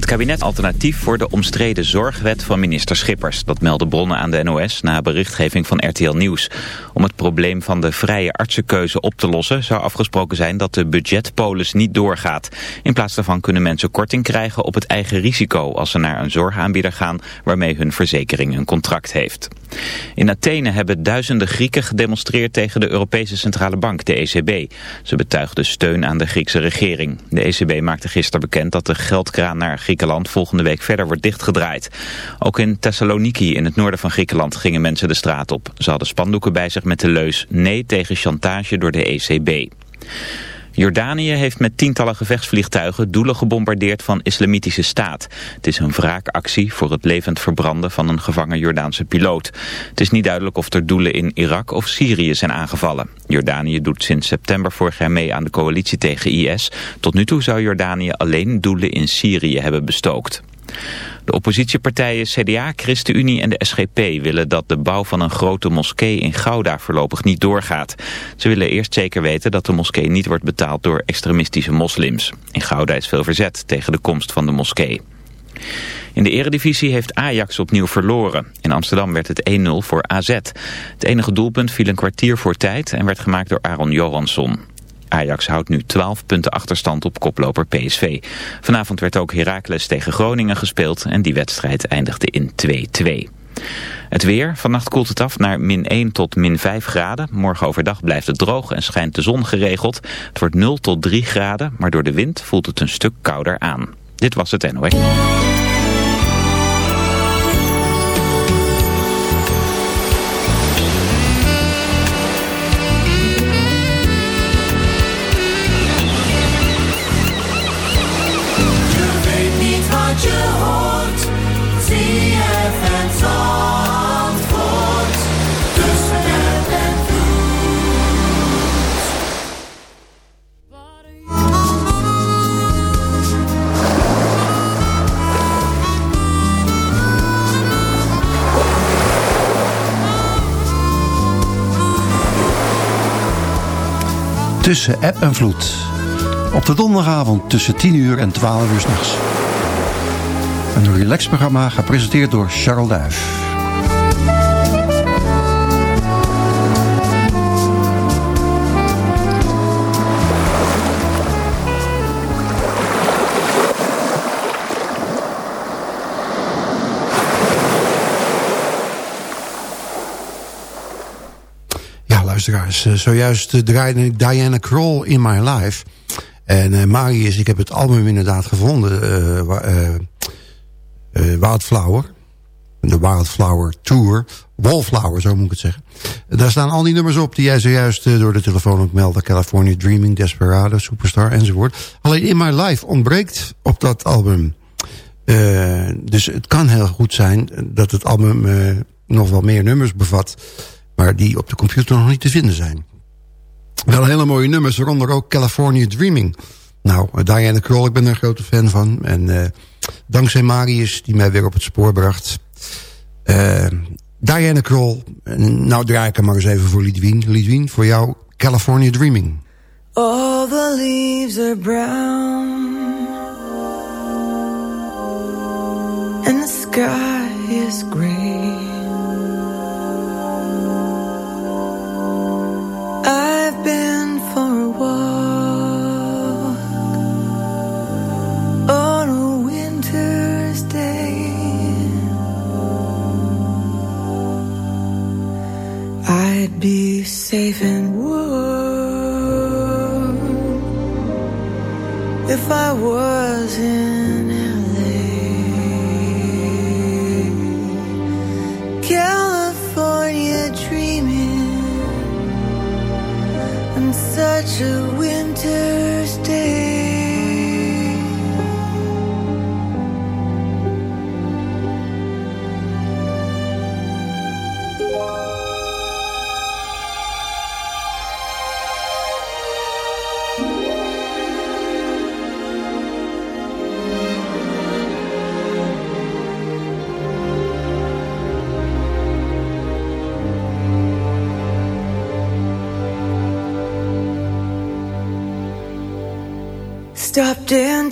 Het kabinet alternatief voor de omstreden zorgwet van minister Schippers. Dat melden bronnen aan de NOS na berichtgeving van RTL Nieuws. Om het probleem van de vrije artsenkeuze op te lossen... zou afgesproken zijn dat de budgetpolis niet doorgaat. In plaats daarvan kunnen mensen korting krijgen op het eigen risico... als ze naar een zorgaanbieder gaan waarmee hun verzekering een contract heeft. In Athene hebben duizenden Grieken gedemonstreerd tegen de Europese Centrale Bank, de ECB. Ze betuigden steun aan de Griekse regering. De ECB maakte gisteren bekend dat de geldkraan naar Griekenland volgende week verder wordt dichtgedraaid. Ook in Thessaloniki in het noorden van Griekenland gingen mensen de straat op. Ze hadden spandoeken bij zich met de leus nee tegen chantage door de ECB. Jordanië heeft met tientallen gevechtsvliegtuigen doelen gebombardeerd van islamitische staat. Het is een wraakactie voor het levend verbranden van een gevangen Jordaanse piloot. Het is niet duidelijk of er doelen in Irak of Syrië zijn aangevallen. Jordanië doet sinds september vorig jaar mee aan de coalitie tegen IS. Tot nu toe zou Jordanië alleen doelen in Syrië hebben bestookt. De oppositiepartijen CDA, ChristenUnie en de SGP willen dat de bouw van een grote moskee in Gouda voorlopig niet doorgaat. Ze willen eerst zeker weten dat de moskee niet wordt betaald door extremistische moslims. In Gouda is veel verzet tegen de komst van de moskee. In de eredivisie heeft Ajax opnieuw verloren. In Amsterdam werd het 1-0 voor AZ. Het enige doelpunt viel een kwartier voor tijd en werd gemaakt door Aaron Johansson. Ajax houdt nu 12 punten achterstand op koploper PSV. Vanavond werd ook Heracles tegen Groningen gespeeld en die wedstrijd eindigde in 2-2. Het weer, vannacht koelt het af naar min 1 tot min 5 graden. Morgen overdag blijft het droog en schijnt de zon geregeld. Het wordt 0 tot 3 graden, maar door de wind voelt het een stuk kouder aan. Dit was het NOS. Tussen app en vloed. Op de donderdagavond tussen 10 uur en 12 uur s'nachts. Een relaxprogramma gepresenteerd door Charles Duif. Eh, zojuist uh, draaide Diana Kroll in My Life. En uh, Marius, ik heb het album inderdaad gevonden. Wildflower. De Wildflower Tour. Wallflower, zo moet ik het zeggen. Daar staan al die nummers op die jij zojuist door de telefoon ook meldde. California Dreaming, Desperado, Superstar enzovoort. Alleen In My Life ontbreekt op dat album. dus het kan heel goed zijn dat het album nog wel meer nummers bevat maar die op de computer nog niet te vinden zijn. Wel hele mooie nummers, waaronder ook California Dreaming. Nou, eh, Diana Kroll, ik ben er een grote fan van. En uh, dankzij Marius, die mij weer op het spoor bracht. Uh, Diana Kroll, nou draai ik hem maar eens even voor Lidwien. Lidwien, voor jou California Dreaming. All the leaves are brown And the sky is gray if I was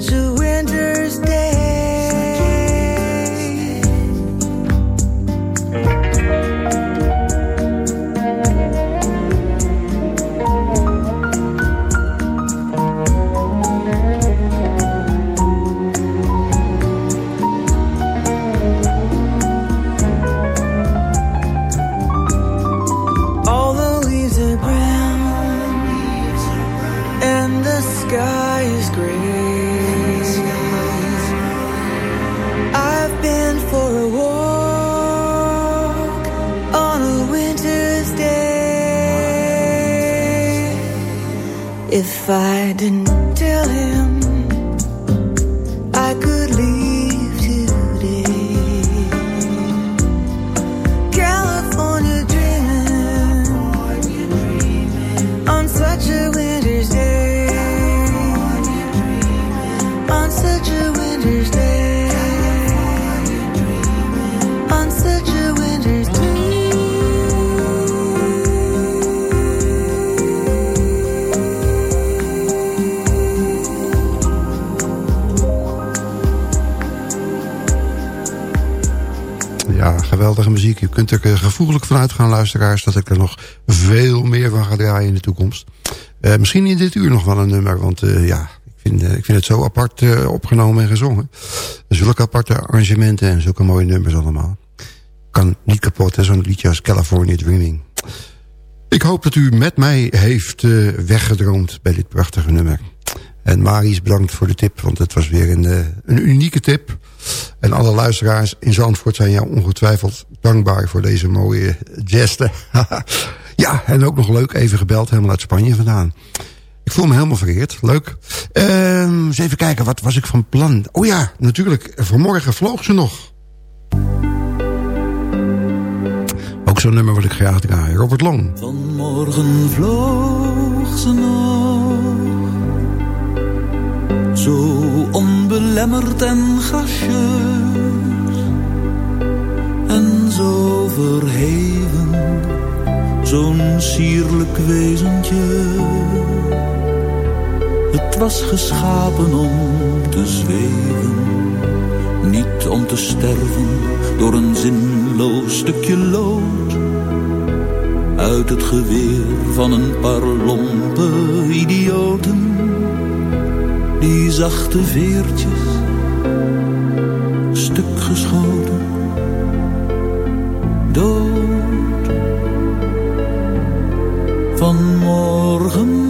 do vanuit gaan, luisteraars... dat ik er nog veel meer van ga draaien in de toekomst. Uh, misschien in dit uur nog wel een nummer, want uh, ja... Ik vind, uh, ik vind het zo apart opgenomen en gezongen. Zulke aparte arrangementen en zulke mooie nummers allemaal. Kan niet kapot, zo'n liedje als California Dreaming. Ik hoop dat u met mij heeft weggedroomd bij dit prachtige nummer. En Maries, bedankt voor de tip, want het was weer een, een unieke tip. En alle luisteraars in Zandvoort zijn jou ongetwijfeld dankbaar voor deze mooie gesten. ja, en ook nog leuk, even gebeld, helemaal uit Spanje vandaan. Ik voel me helemaal vereerd, leuk. Uh, eens even kijken, wat was ik van plan? Oh ja, natuurlijk, vanmorgen vloog ze nog. Ook zo'n nummer wat ik graag draai, Robert Long. Vanmorgen vloog ze nog zo onbelemmerd en gracieus en zo verheven, zo'n sierlijk wezentje. Het was geschapen om te zweven, niet om te sterven door een zinloos stukje lood. Uit het geweer van een paar lompe idioten die zachte veertjes, stuk geschoten, dood. Vanmorgen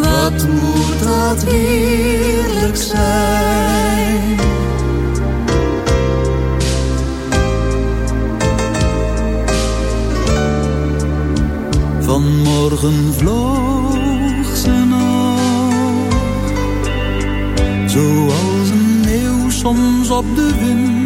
Wat moet dat heerlijk zijn. Vanmorgen vloog ze nog, zoals een meeuw soms op de wind,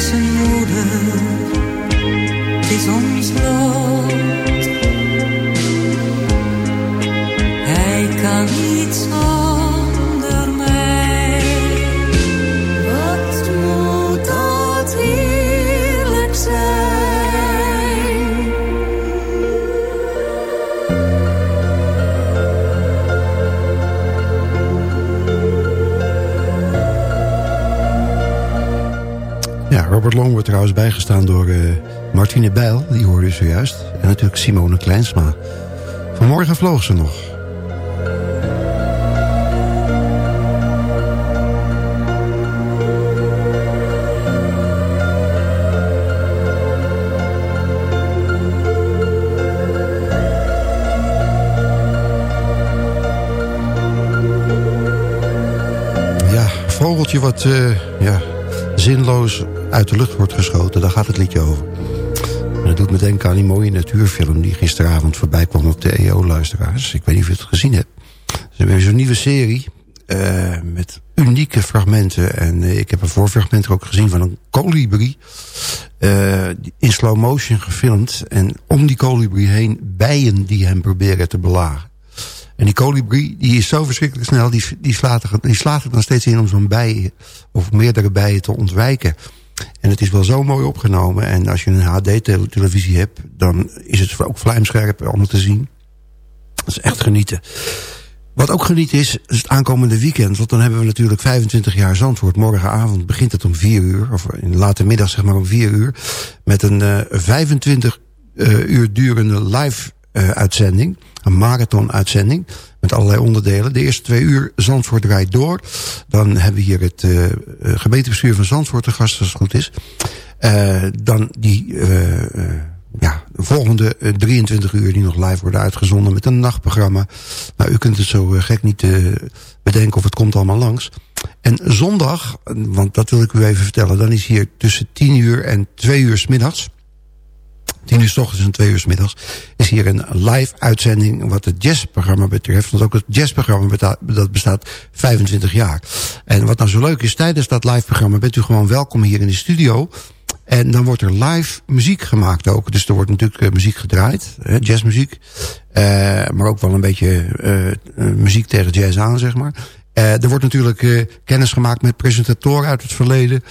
Zijn moeder, is ons lot. Hij kan niet zo. Bijgestaan door uh, Martine Bijl, die hoorde u zojuist. En natuurlijk Simone Kleinsma. Vanmorgen vloog ze nog. Ja, vogeltje wat uh, ja, zinloos uit de lucht wordt geschoten. Daar gaat het liedje over. En dat doet me denken aan die mooie natuurfilm... die gisteravond voorbij kwam op de EO-luisteraars. Ik weet niet of je het gezien hebt. Ze hebben zo'n nieuwe serie uh, met unieke fragmenten. En uh, ik heb een voorfragment ook gezien van een kolibrie. Uh, in slow motion gefilmd. En om die kolibrie heen bijen die hem proberen te belagen. En die kolibrie die is zo verschrikkelijk snel. Die, die, slaat, er, die slaat er dan steeds in om zo'n bij of meerdere bijen te ontwijken. En het is wel zo mooi opgenomen. En als je een HD-televisie hebt, dan is het ook vlijmscherp om te zien. Dat is echt genieten. Wat ook genieten is, is het aankomende weekend. Want dan hebben we natuurlijk 25 jaar Zandvoort. Morgenavond begint het om 4 uur. Of in de late middag zeg maar om 4 uur. Met een uh, 25 uh, uur durende live uh, uitzending. Een marathon-uitzending met allerlei onderdelen. De eerste twee uur Zandvoort rijdt door. Dan hebben we hier het uh, gemeentebestuur van Zandvoort te gast, als het goed is. Uh, dan die uh, ja, de volgende 23 uur die nog live worden uitgezonden met een nachtprogramma. Nou, u kunt het zo gek niet bedenken of het komt allemaal langs. En zondag, want dat wil ik u even vertellen... dan is hier tussen 10 uur en 2 uur s middags tien uur s ochtends en twee uur s middags... is hier een live uitzending wat het jazzprogramma betreft. Want ook het jazzprogramma dat bestaat 25 jaar. En wat nou zo leuk is, tijdens dat live programma... bent u gewoon welkom hier in de studio... En dan wordt er live muziek gemaakt ook. Dus er wordt natuurlijk uh, muziek gedraaid, jazzmuziek. Uh, maar ook wel een beetje uh, muziek tegen jazz aan, zeg maar. er wordt natuurlijk kennis gemaakt met presentatoren uit het verleden.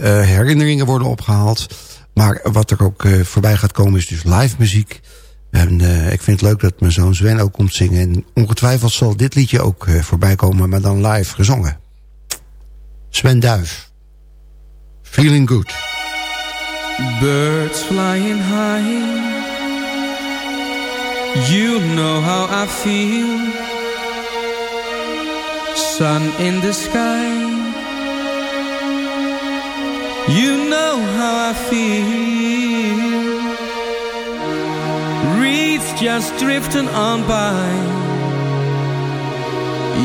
herinneringen worden opgehaald. Maar wat er ook uh, voorbij gaat komen is dus live muziek. En uh, ik vind het leuk dat mijn zoon Sven ook komt zingen. En ongetwijfeld zal dit liedje ook uh, voorbij komen, maar dan live gezongen. Sven Duif. Feeling good. Birds flying high. You know how I feel. Sun in the sky. You know how I feel. Reeds just drifting on by.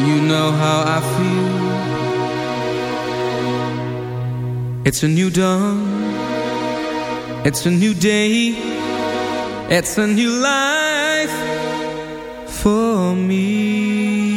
You know how I feel. It's a new dawn. It's a new day. It's a new life For me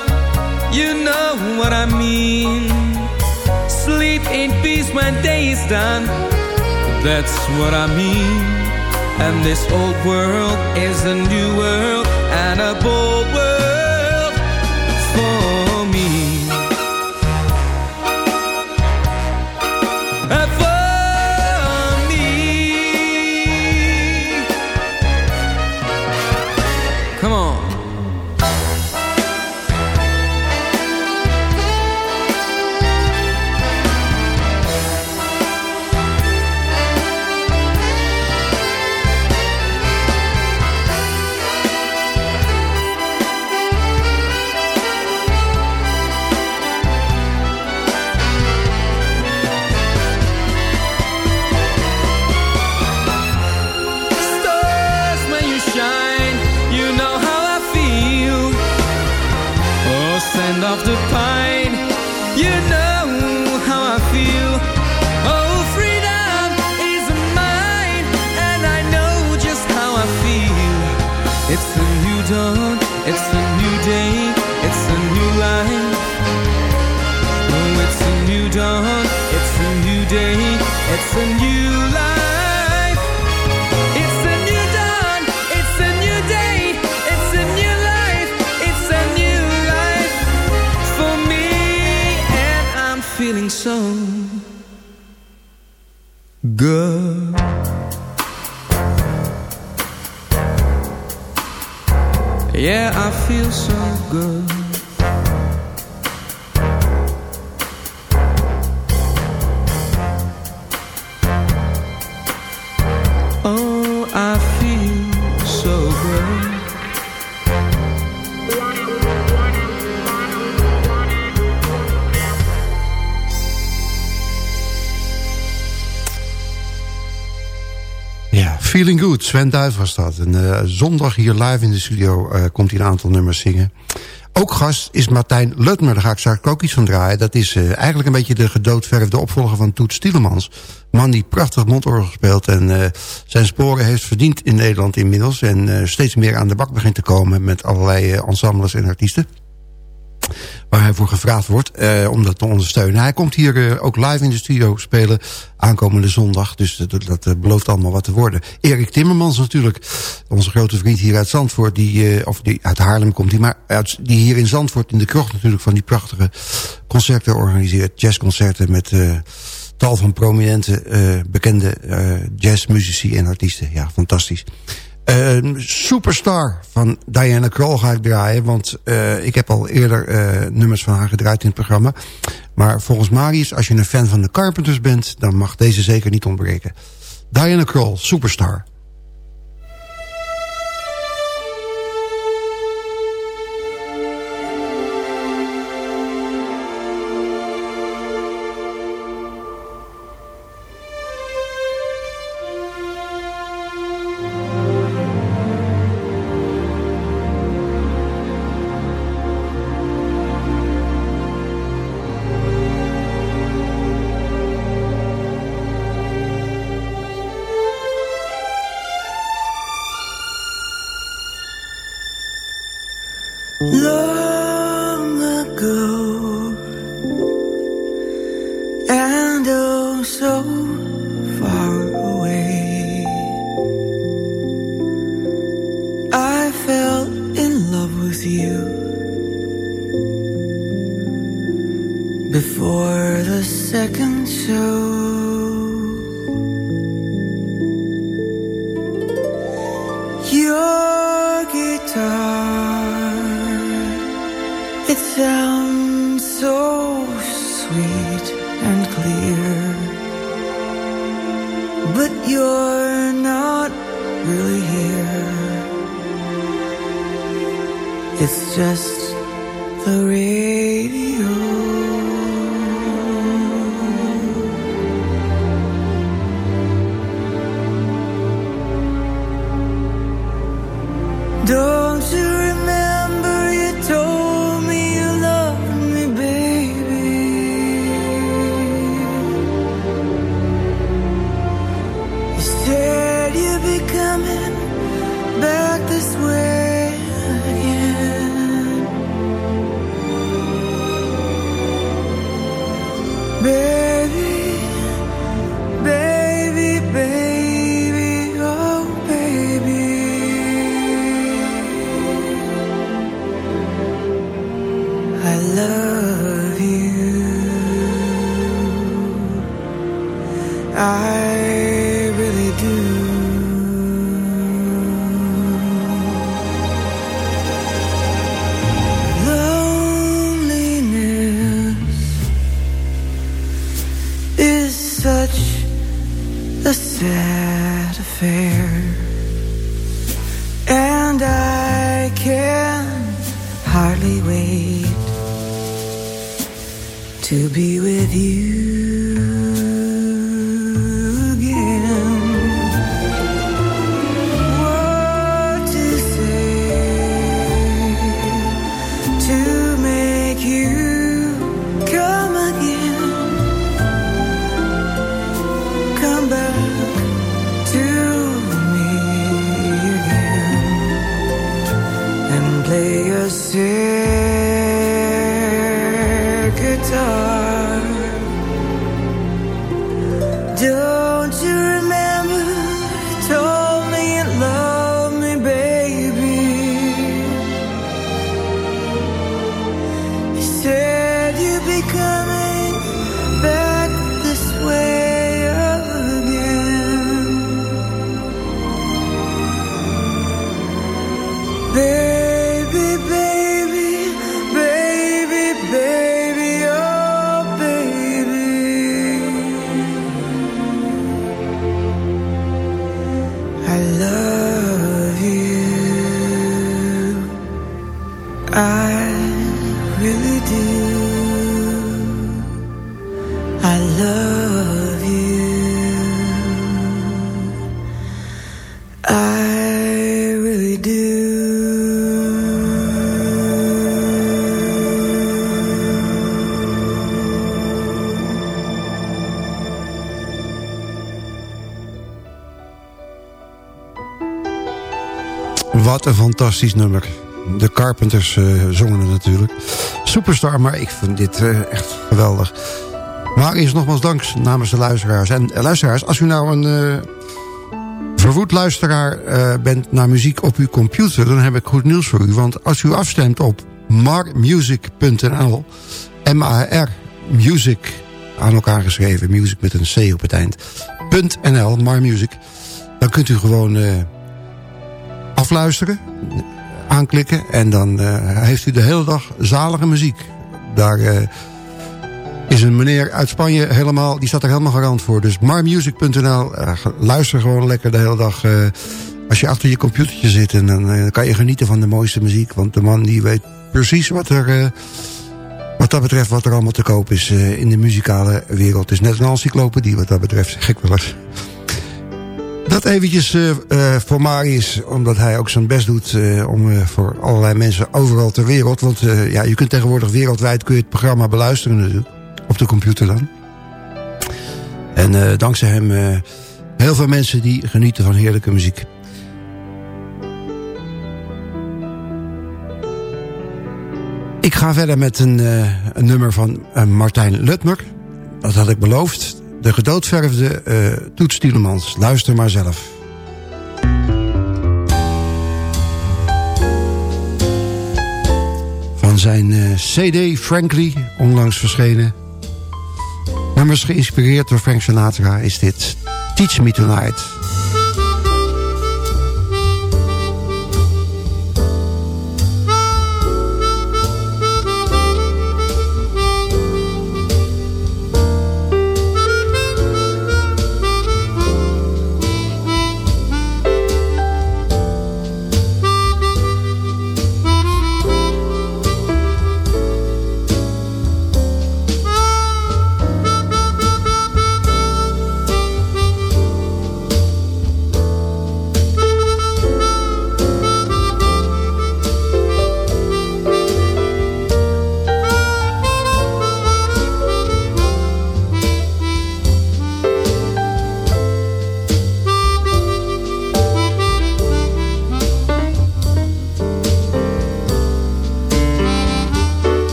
You know what I mean. Sleep in peace when day is done. That's what I mean. And this old world is a new world And a bold world girl. Sven Duif was dat. En, uh, zondag hier live in de studio uh, komt hij een aantal nummers zingen. Ook gast is Martijn Lutmer, daar ga ik straks ook iets van draaien. Dat is uh, eigenlijk een beetje de gedoodverfde opvolger van Toet Stielemans. Man die prachtig mondorgel speelt en zijn sporen heeft verdiend in Nederland inmiddels. En steeds meer aan de bak begint te komen met allerlei ensembles en artiesten waar hij voor gevraagd wordt eh, om dat te ondersteunen. Hij komt hier eh, ook live in de studio spelen aankomende zondag. Dus dat, dat uh, belooft allemaal wat te worden. Erik Timmermans natuurlijk, onze grote vriend hier uit Zandvoort. Die, of die uit Haarlem komt, die, maar die hier in Zandvoort in de krocht natuurlijk van die prachtige concerten organiseert. Jazzconcerten met tal van prominente, bekende jazzmuzici en artiesten. Ja, fantastisch. Uh, Superstar van Diana Kroll ga ik draaien. Want uh, ik heb al eerder uh, nummers van haar gedraaid in het programma. Maar volgens Marius, als je een fan van de Carpenters bent... dan mag deze zeker niet ontbreken. Diana Kroll, Superstar. door fantastisch nummer. De Carpenters eh, zongen het natuurlijk. Superstar, maar ik vind dit eh, echt geweldig. Maar eerst nogmaals dank namens de luisteraars. En eh, luisteraars, als u nou een verwoed luisteraar bent naar muziek op uw computer... dan heb ik goed nieuws voor u. Want als u afstemt op marmusic.nl... M-A-R, music, aan elkaar geschreven. Music met een C op het eind. .nl, marmusic. Dan kunt u gewoon... afluisteren, aanklikken... en dan eh, heeft u de hele dag zalige muziek. Daar eh, is een meneer uit Spanje helemaal... die staat er helemaal garant voor. Dus marmusic.nl, eh, luister gewoon lekker de hele dag... als je achter je computertje zit... en dan kan je genieten van de mooiste muziek. Want de man die weet precies wat er... wat dat betreft wat er allemaal te koop is in de muzikale wereld. Het is net een encyclopedie wat dat betreft, ik wel eens. Dat eventjes eh, eh, voor Marius, omdat hij ook zijn best doet... eh, om voor allerlei mensen overal ter wereld... want ja, je kunt tegenwoordig wereldwijd kun je het programma beluisteren natuurlijk. Op de computer dan. En dankzij hem heel veel mensen die genieten van heerlijke muziek. Ik ga verder met een, een nummer van Martijn Lutmer. Dat had ik beloofd. De gedoodverfde eh Toets. Luister maar zelf. Van zijn eh, CD Frankly, onlangs verschenen. nummers geïnspireerd door Frank Sinatra is dit Teach Me Tonight.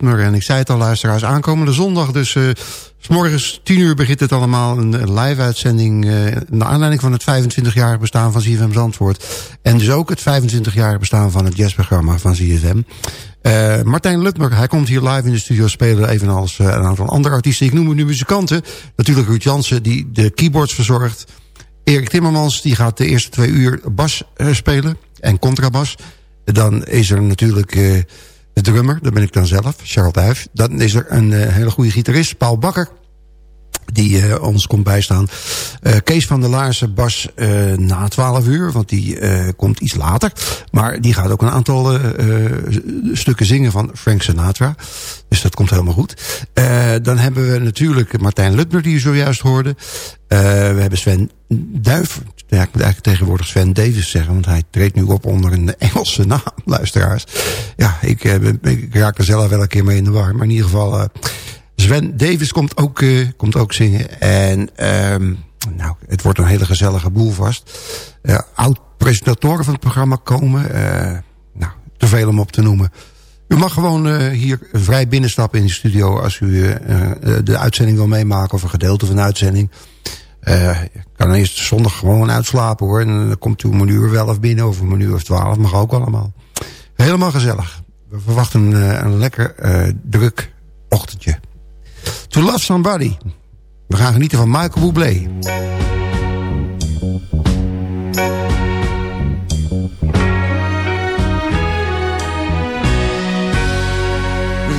En ik zei het al, luisteraars, aankomende zondag. Dus uh, s morgens 10 uur begint het allemaal. Een live-uitzending uh, naar aanleiding van het 25-jarig bestaan van ZFM Zandvoort. En dus ook het 25-jarig bestaan van het jazzprogramma van ZFM. Eh, Martijn Lutmer, hij komt hier live in de studio spelen... evenals een aantal andere artiesten. Ik noem nu muzikanten. Natuurlijk Ruud Jansen, die de keyboards verzorgt. Erik Timmermans, die gaat de eerste twee uur bas spelen. En contrabas. Dan is er natuurlijk de drummer, dat ben ik dan zelf, Charles Duif. Dan is er een uh, hele goede gitarist, Paul Bakker die uh, ons komt bijstaan. Uh, Kees van der Laarse Bas na 12 uur, want die komt iets later. Maar die gaat ook een aantal stukken zingen van Frank Sinatra. Dus dat komt helemaal goed. dan hebben we natuurlijk Martijn Lutner, die je zojuist hoorde. we hebben Sven Duif, ja, ik moet eigenlijk tegenwoordig Sven Davis zeggen... want hij treedt nu op onder een Engelse naam, luisteraars. Ja, ik, uh, ik raak er zelf wel een keer mee in de war. Maar in ieder geval, uh, Sven Davis komt ook, uh, komt ook zingen. En um, nou, het wordt een hele gezellige boel vast. Oud-presentatoren van het programma komen. nou, te veel om op te noemen. U mag gewoon hier vrij binnenstappen in de studio... als u de uitzending wil meemaken of een gedeelte van de uitzending... Uh, kan eerst zondag gewoon uitslapen hoor. En dan komt u om een uur wel of binnen of om een uur of twaalf. Mag ook allemaal. Helemaal gezellig. We verwachten een, een lekker uh, druk ochtendje. To Love Somebody. We gaan genieten van Michael Bublé.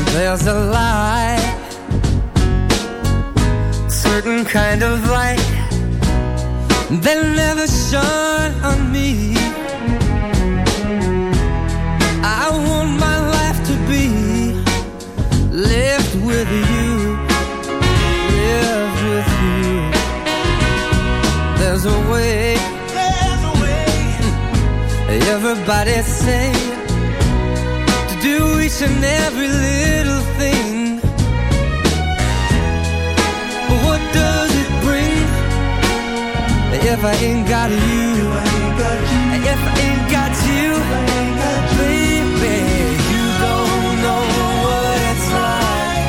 There's a light Certain kind of light They'll never shine on me. I want my life to be Lived with you Lived with you. There's a way There's a way. Everybody say To do each and every little thing if I ain't got you, if I ain't got you, baby, you don't know what it's like.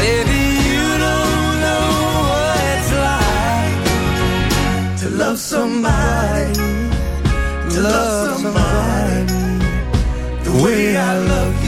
Baby, you don't know what it's like to love somebody, to love somebody the way I love you.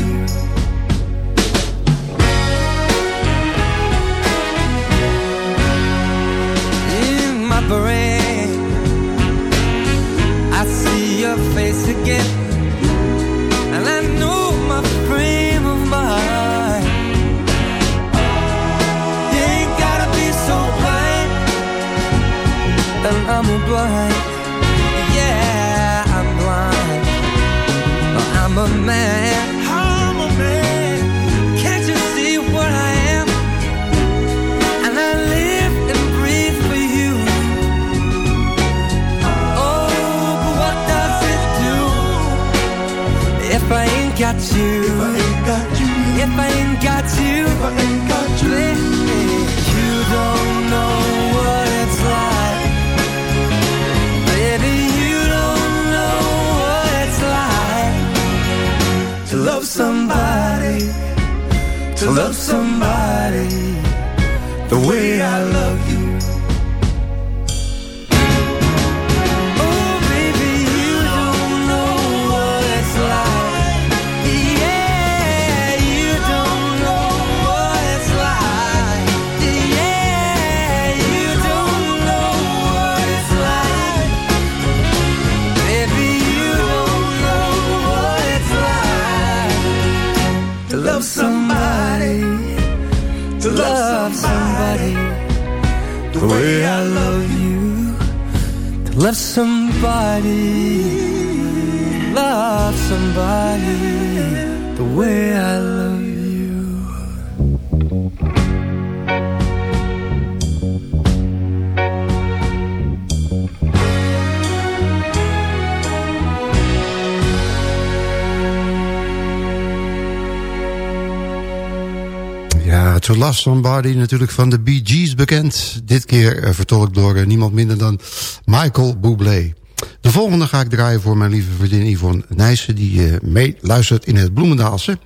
To Love Somebody, natuurlijk van de Bee Gees bekend. Dit keer uh, vertolkt door uh, niemand minder dan Michael Bublé. De volgende ga ik draaien voor mijn lieve vriendin Yvonne Nijssen... die uh, in het Bloemendaalse.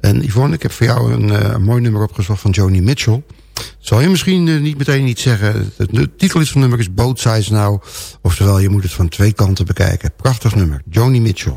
En Yvonne, ik heb voor jou een mooi nummer opgezocht van Joni Mitchell. Zal je misschien niet meteen niet zeggen... de titel is van het nummer is Both Sides Now. Oftewel, je moet het van twee kanten bekijken. Prachtig nummer, Joni Mitchell.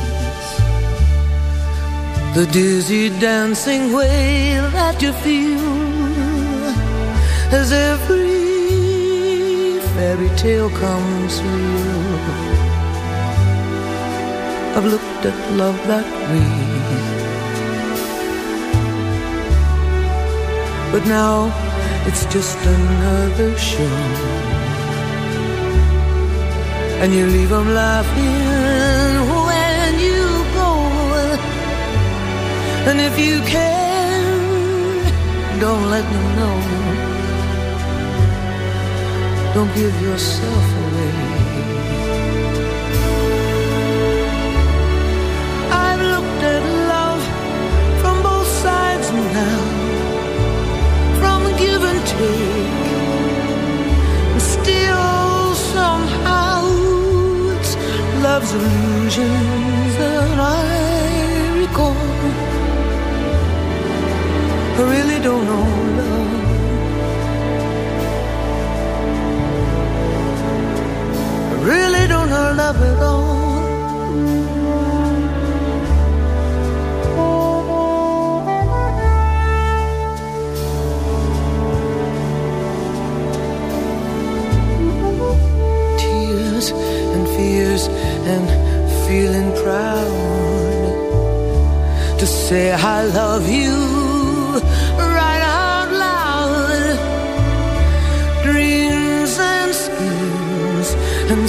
The dizzy dancing way that you feel as every fairy tale comes real. I've looked at love that way. But now it's just another show. And you leave them laughing And if you can, don't let them know. Don't give yourself away. I've looked at love from both sides now, from give and take. And still, somehow, it's love's illusions that I I really don't know love. I really don't know love at all. Tears and fears and feeling proud to say I love you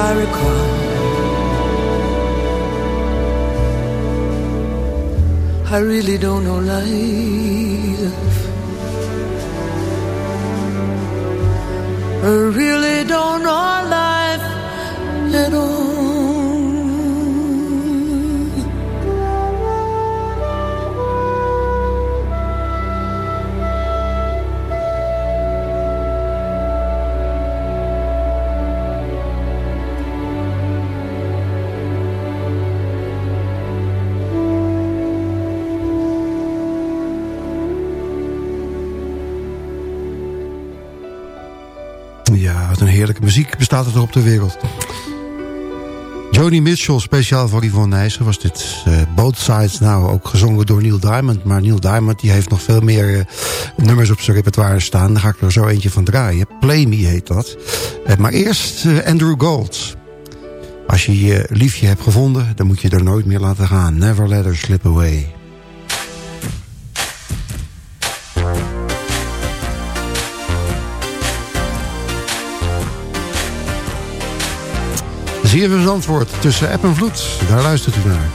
I recall. I really don't know life. I really don't know life at all. Bestaat er toch op de wereld. Joni Mitchell, speciaal voor Yvonne Nijssen, was dit uh, Both Sides nou ook gezongen door Neil Diamond. Maar Neil Diamond die heeft nog veel meer uh, nummers op zijn repertoire staan. Daar ga ik er zo eentje van draaien. Play Me heet dat. Uh, maar eerst Andrew Gold. Als je je liefje hebt gevonden, dan moet je er nooit meer laten gaan. Never let her slip away. Zeer antwoord tussen app en vloed. Daar luistert u naar.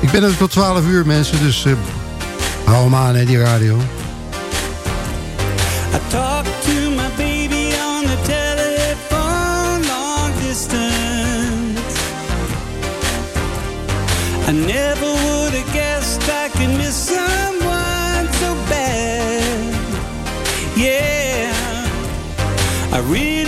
Ik ben er tot 12 uur mensen, dus uh, hou hem aan hè, die radio. I talk to my baby on the telephone long distance I never would have guessed I could miss someone so bad Yeah I really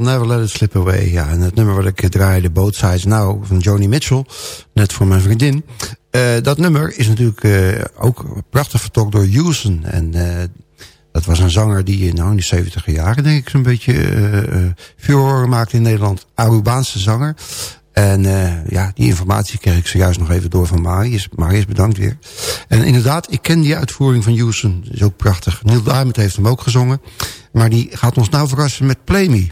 Never Let It Slip Away. Ja, en het nummer wat ik draaide, Both Sides Now, van Joni Mitchell. Net voor mijn vriendin. Uh, dat nummer is natuurlijk uh, ook prachtig vertolkt door Houston. En dat was een zanger die nou, in de 70 jaren, denk ik, zo'n beetje vuurhoren maakte in Nederland. Arubaanse zanger. En ja, die informatie kreeg ik zojuist nog even door van Marius. Marius, bedankt weer. En inderdaad, ik ken die uitvoering van Houston. Dat is ook prachtig. Neil Diamond heeft hem ook gezongen. Maar die gaat ons nou verrassen met Play.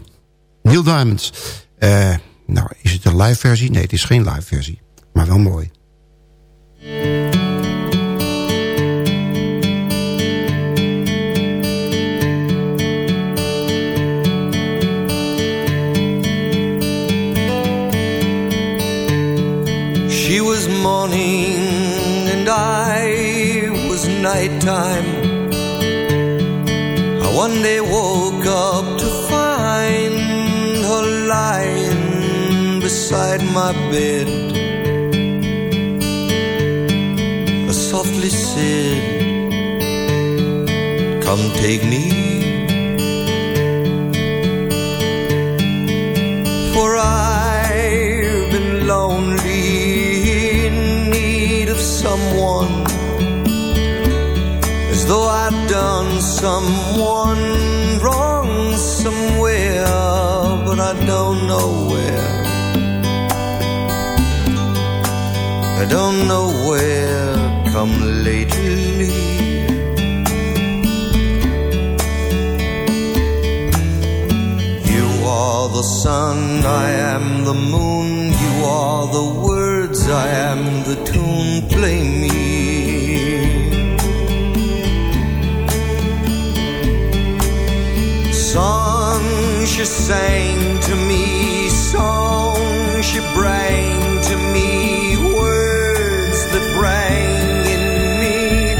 Neil Diamond. Uh, nou, is het een live versie? Nee, het is geen live versie. Maar wel mooi. She was morning and I was nighttime. I one day woke up beside my bed. I softly said Come take me. For I've been lonely In need of someone As though I'd done someone wrong somewhere But I don't know where. I don't know where come lately. You are the sun, I am the moon. You are the words, I am the tune. Play me. Songs she sang to me, songs she bring to me, words that rang in me,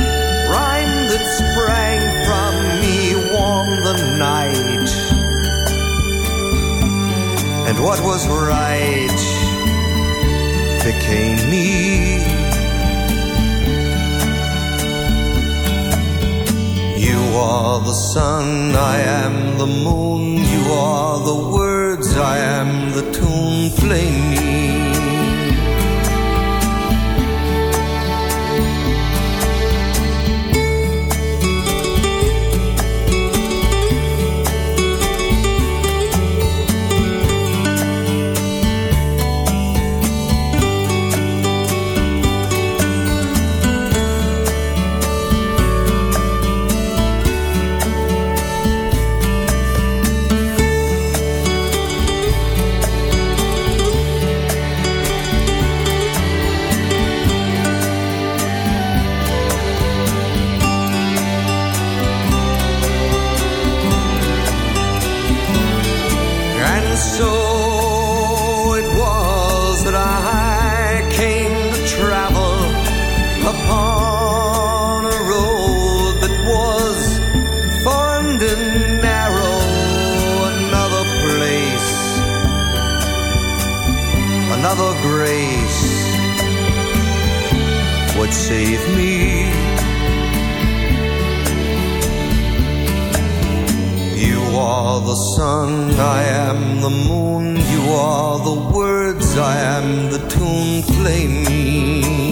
rhyme that sprang from me, warm the night. And what was right became me. You are the sun, I am the moon. You are the words, I am the tune. Play me. Upon a road that was fond and narrow. Another place, another grace would save me. You are the sun, I am the moon. You are the words, I am the tune. Play me.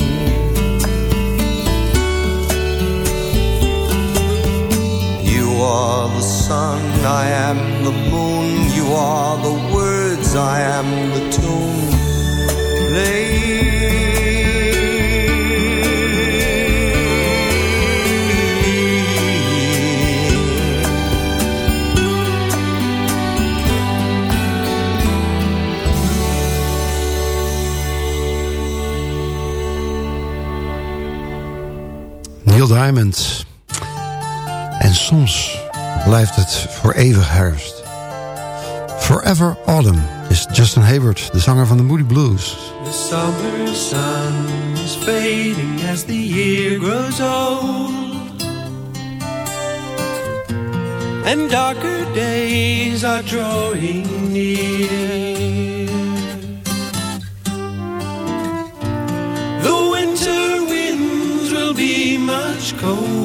Are the sun, I am the moon. You are the words, I am the tune. Play. Neil Diamond. En soms blijft het voor eeuwig herfst. Forever Autumn is Justin Hayward, de zanger van de Moody Blues. The summer sun is fading as the year grows old. And darker days are drawing near. The winter winds will be much colder.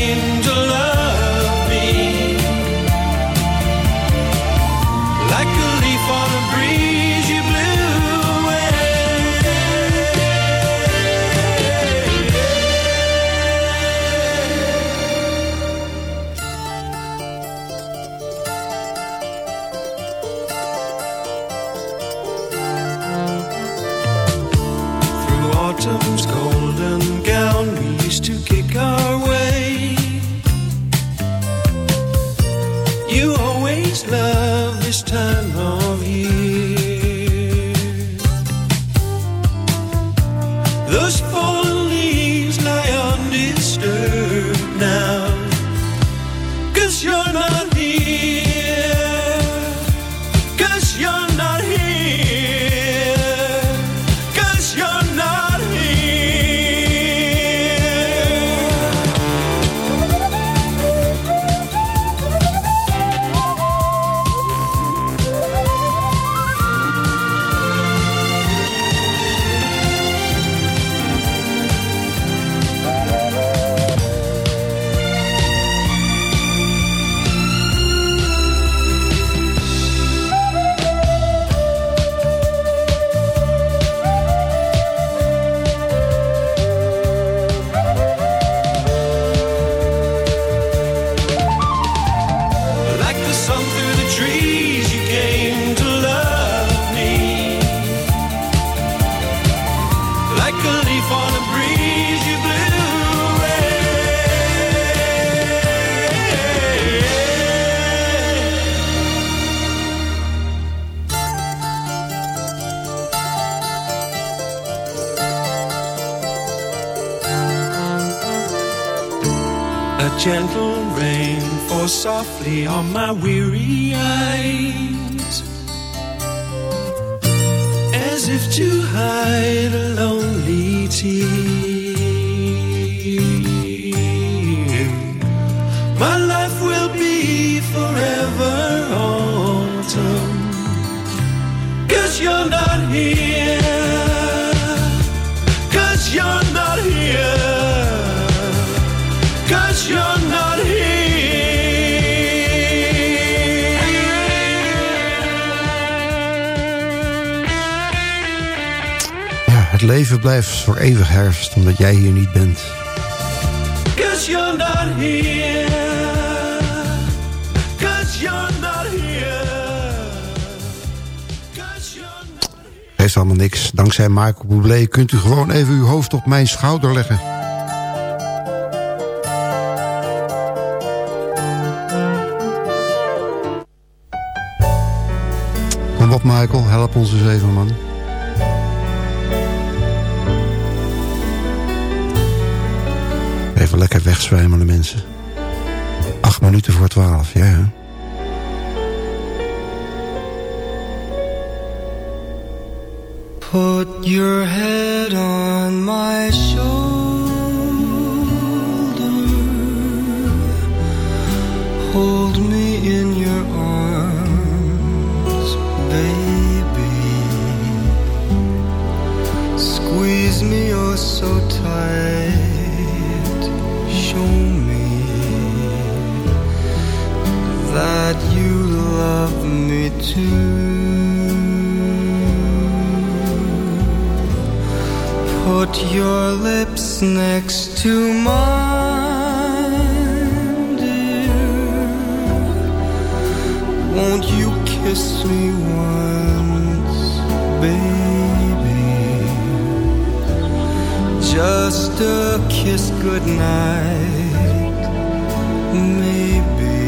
voor eeuwig herfst omdat jij hier niet bent. Cause you're not here Cause you're not here Cause you're not Heeft allemaal niks. Dankzij Michael Bublé kunt u gewoon even uw hoofd op mijn schouder leggen. Kom op Michael, help ons eens even man. Lekker wegzwijmelen mensen. Acht minuten voor twaalf, ja. Put your head on my shoulder. Hold me in your arms, baby. Squeeze me oh so tight. Put your lips next to mine, dear. Won't you kiss me once, baby? Just a kiss goodnight, maybe.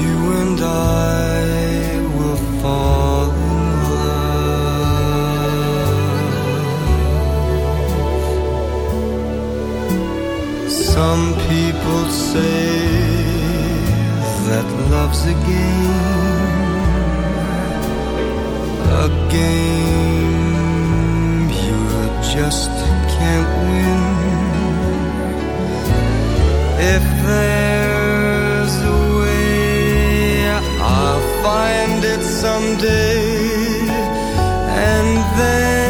You and I Some people say that love's a game, a game you just can't win. If there's a way, I'll find it someday. And then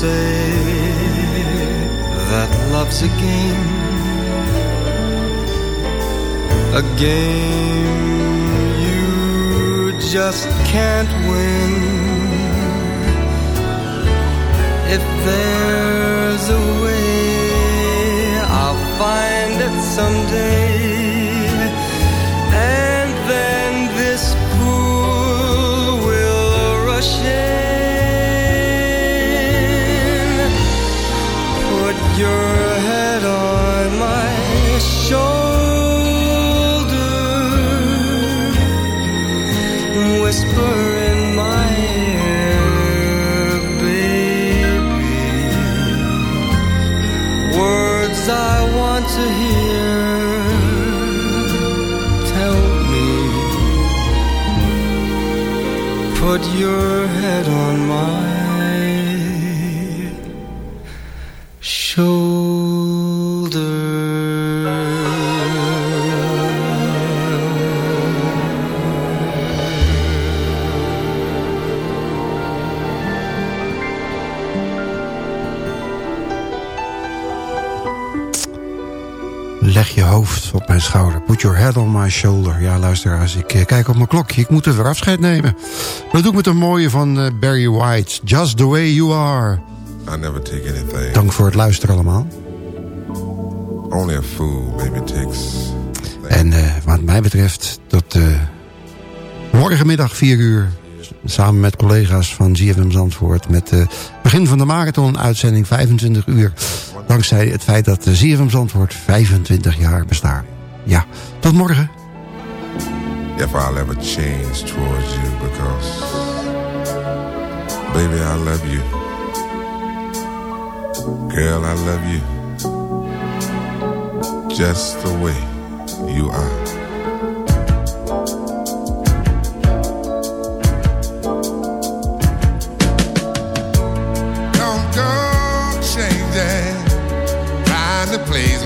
Say that love's a game, a game you just can't win. If there's a way, I'll find it someday. Put your head on my Leg schouder. Put your head on my shoulder. Ja, luister, als ik eh, kijk op mijn klokje. Ik moet er weer afscheid nemen. Dat doe ik met een mooie van uh, Barry White. Just the way you are. I never take anything. Dank voor het luisteren allemaal. Only a fool maybe takes... En uh, wat mij betreft, tot morgenmiddag 4 uur... samen met collega's van ZFM Zandvoort... met het begin van de marathon-uitzending 25 uur... Dankzij het feit dat de ZFM Zandvoort 25 jaar bestaat. Ja, tot morgen. If I'll ever change towards you because Baby, I love you. Girl, I love you. Just the way you are. Don't go changing. Trying to please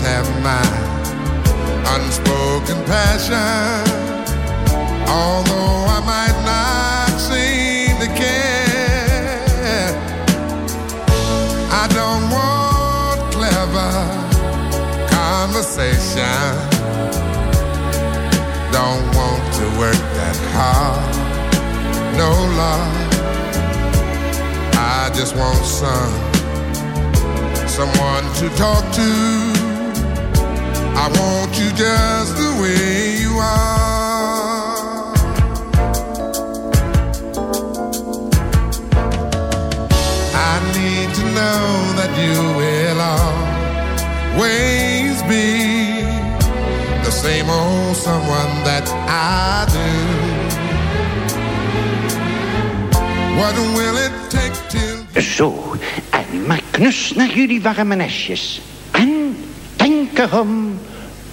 have my unspoken passion. Although I might not seem to care, I don't want clever conversation. Don't want to work that hard no love. I just want some, someone to talk to. I want you just the way you are. I need to know that you will always be the same old someone that I do. What will it take till... Zo, en maar knus naar jullie warme nestjes. En denk erom,